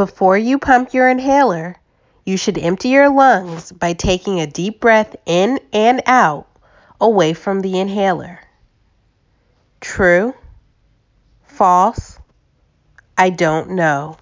Before you pump your inhaler, you should empty your lungs by taking a deep breath in and out away from the inhaler. True? False? I don't know.